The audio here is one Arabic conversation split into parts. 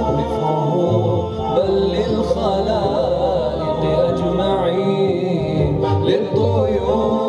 رفقه بل للخلائق أجمعين للطيور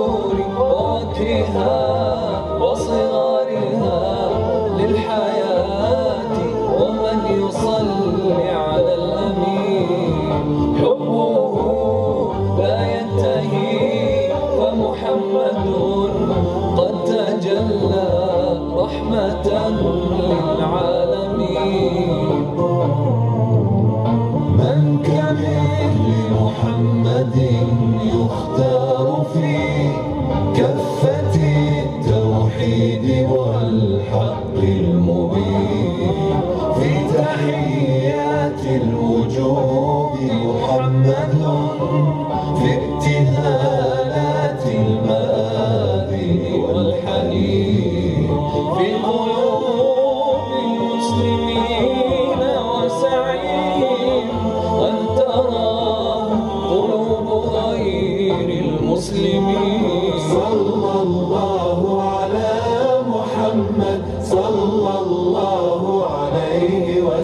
من كمثل محمد يختار في كفة التوحيد والحق.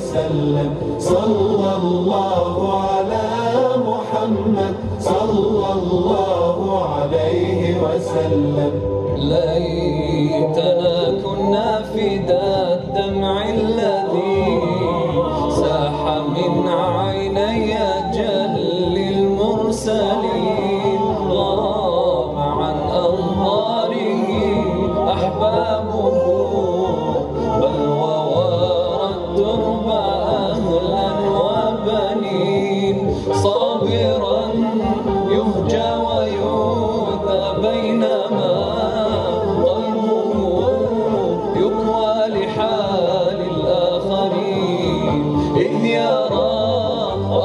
وسلم. صلى الله على محمد. صلى الله عليه وسلم. ليتنا كنا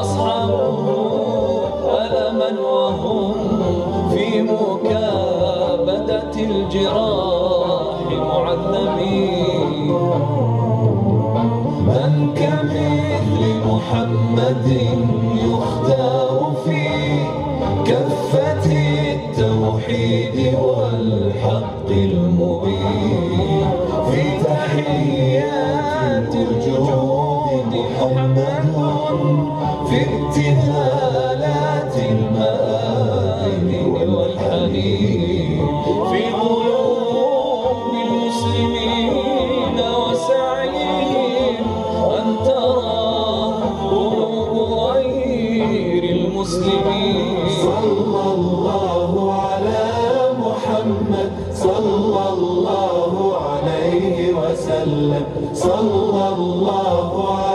أصحابه ألما وهم في مكابدة الجراح معذبين. من كمثل محمد يختار في كفة التوحيد والحق المبين. في تحيات الجود محمد في ابتهالات المآذن والحنين في قلوب المسلمين وسعيهم أن ترى قلوب غير المسلمين. صلى الله على محمد صلى الله عليه وسلم. صلى الله على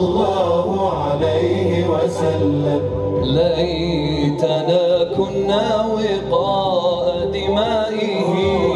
الله عليه وسلم. ليتنا كنا وقاء دمائه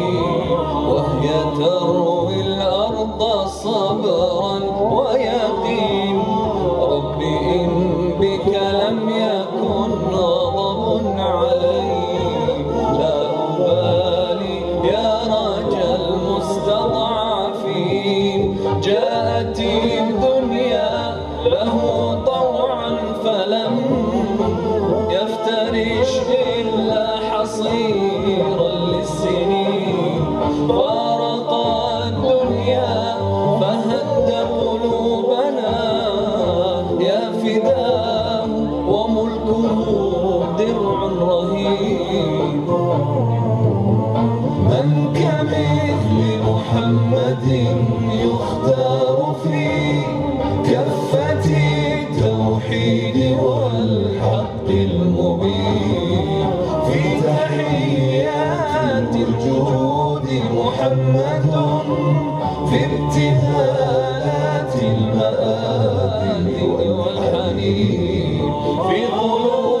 محمد يختار في كفة التوحيد والحق المبين. في تحيات الجود محمد في ابتهالات المآذن والحنين. في قلوب